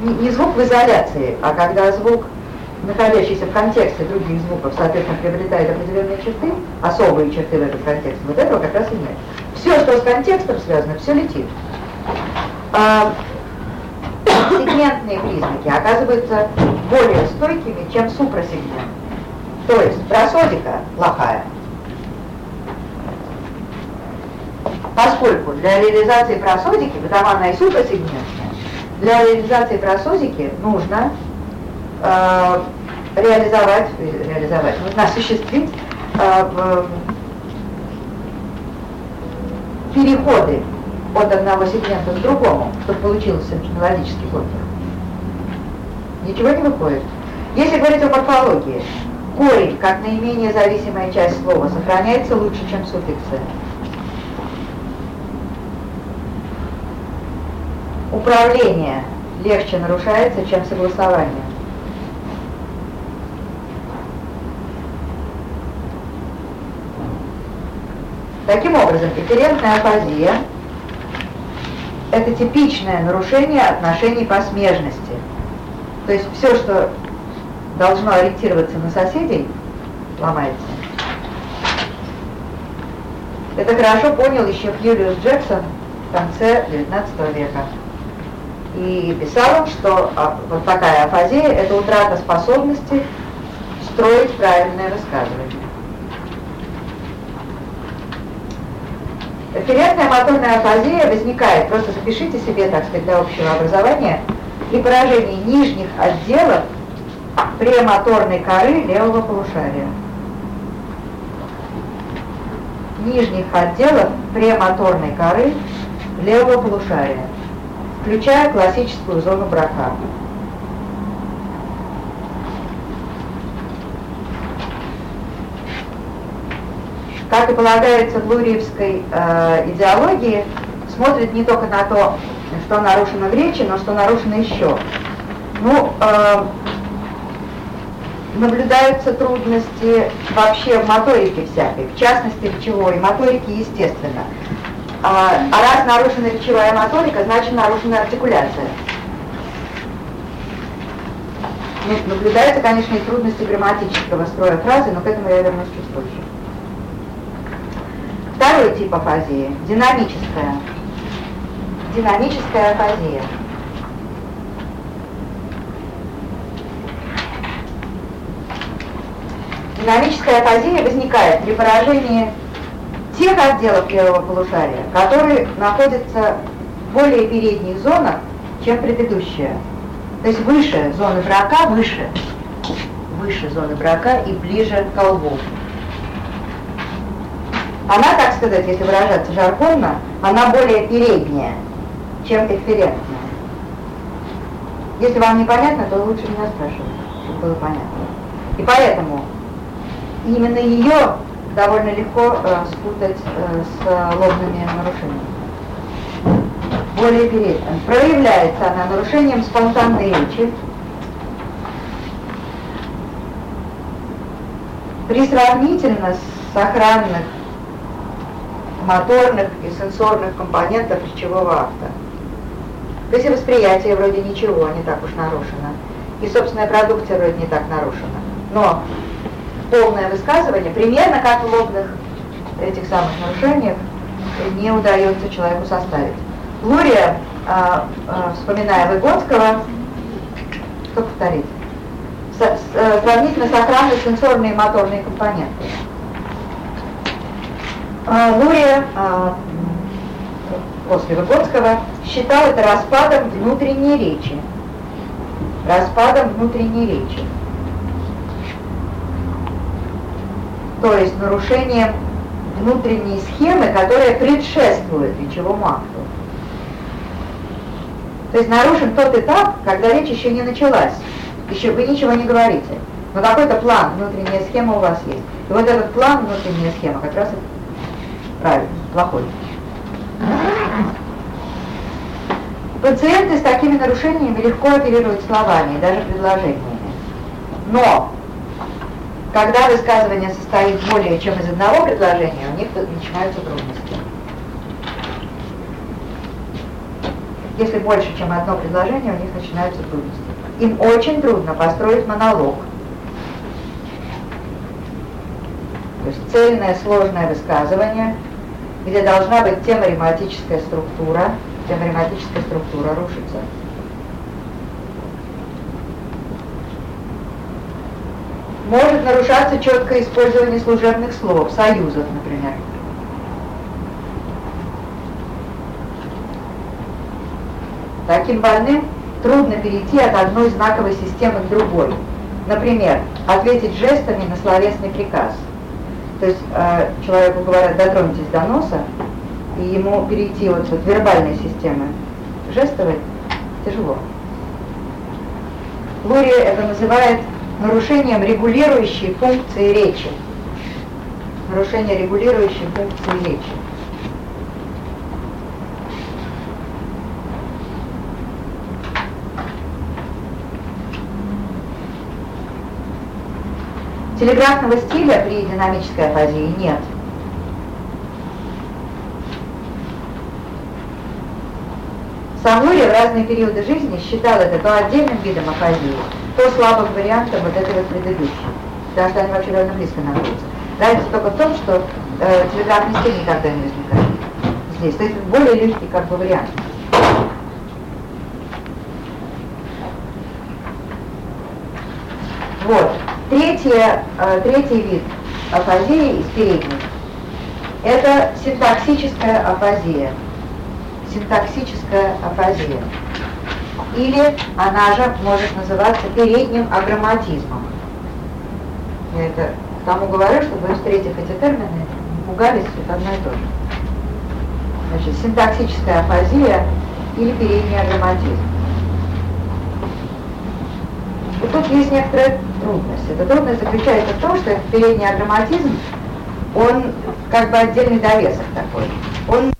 не, звук в изоляции, а когда звук, находящийся в контексте других звуков, соответственно, приобретает определенные черты, особые черты в этом контексте, вот этого как раз и нет. Все, что с контекстом связано, все летит. А, сегментные признаки оказываются более стойкими, чем супросегмент. То есть просодика плохая. Поскольку для реализации просодики, она и супросегментная, для реализации просодики нужно э, реализовать, реализовать, нужно осуществить э, переходы от одного сегмента к другому, чтобы получился мелодический контур. Ничего не выходит. Если говорить о морфологии, корень, как наименее зависимая часть слова, сохраняется лучше, чем суффиксы. Управление легче нарушается, чем согласование. Таким образом, референтная афазия – это типичное нарушение отношений по смежности. То есть все, что должно ориентироваться на соседей, ломается. Это хорошо понял еще Юлиус Джексон в конце XIX века. И писал он, что а, вот такая афазия – это утрата способности строить правильное высказывание. Референтная моторная афазия возникает, просто запишите себе, так сказать, для общего образования, при поражении нижних отделов премоторной коры левого полушария. Нижних отделов премоторной коры левого полушария, включая классическую зону брака. как и полагается в луриевской э, идеологии, смотрит не только на то, что нарушено в речи, но что нарушено еще. Ну, э, наблюдаются трудности вообще в моторике всякой, в частности речевой, моторике естественно. А, а раз нарушена речевая моторика, значит нарушена артикуляция. Ну, наблюдаются, конечно, и трудности грамматического строя фразы, но к этому я вернусь чуть позже. Второй тип афазии – динамическая. Динамическая афазия. Динамическая афазия возникает при поражении тех отделов левого полушария, которые находятся в более передних зонах, чем предыдущая. То есть выше зоны брака, выше, выше зоны брака и ближе к колбу. Она, так сказать, если выражаться жаргонно, она более передняя, чем эфферентная. Если вам непонятно, то лучше меня спрашивать, чтобы было понятно. И поэтому именно ее довольно легко э, спутать э, с лобными нарушениями. Более передняя. Проявляется она нарушением спонтанной речи, при сравнительно сохранных моторных и сенсорных компонентов речевого акта. То есть восприятие вроде ничего не так уж нарушено, и собственная продукция вроде не так нарушена. Но полное высказывание, примерно как в лобных этих самых нарушениях, не удается человеку составить. Лурия, а, а, вспоминая Выгодского, что повторить? С, с, э, сравнительно сохранны сенсорные и моторные компоненты. А, Лурия после Выгодского считал это распадом внутренней речи. Распадом внутренней речи. То есть нарушением внутренней схемы, которая предшествует речевому акту. То есть нарушен тот этап, когда речь еще не началась, еще вы ничего не говорите. Но какой-то план, внутренняя схема у вас есть. И вот этот план, внутренняя схема, как раз правильно, плохой. Пациенты с такими нарушениями легко оперируют словами, даже предложениями. Но когда высказывание состоит более чем из одного предложения, у них начинаются трудности. если больше, чем одно предложение, у них начинаются трудности. Им очень трудно построить монолог. То есть цельное сложное высказывание, где должна быть теморематическая структура, теморематическая структура рушится. Может нарушаться четкое использование служебных слов, союзов, например. Таким больным трудно перейти от одной знаковой системы к другой. Например, ответить жестами на словесный приказ. То есть э, человеку говорят, дотроньтесь до носа, и ему перейти вот от вербальной системы жестовой тяжело. Лури это называет нарушением регулирующей функции речи. Нарушение регулирующей функции речи. Телеграфного стиля при динамической афазии нет. Сам Лури в разные периоды жизни считал это то отдельным видом афазии, то слабым вариантом вот этой вот предыдущей, потому что они вообще довольно близко находятся. Разница только в том, что э, телеграфный стиль никогда не возникает здесь, то есть более легкий как бы вариант. Вот. Третье, э, третий вид афазии из передних – это синтаксическая афазия. Синтаксическая афазия. Или она же может называться передним аграмматизмом. Я это тому говорю, чтобы вы, встретив эти термины, не пугались, это одно и то же. Значит, синтаксическая афазия или передний аграмматизм. И тут есть некоторая трудность. Эта трудность заключается в том, что передний аграмматизм, он как бы отдельный довесок такой. Он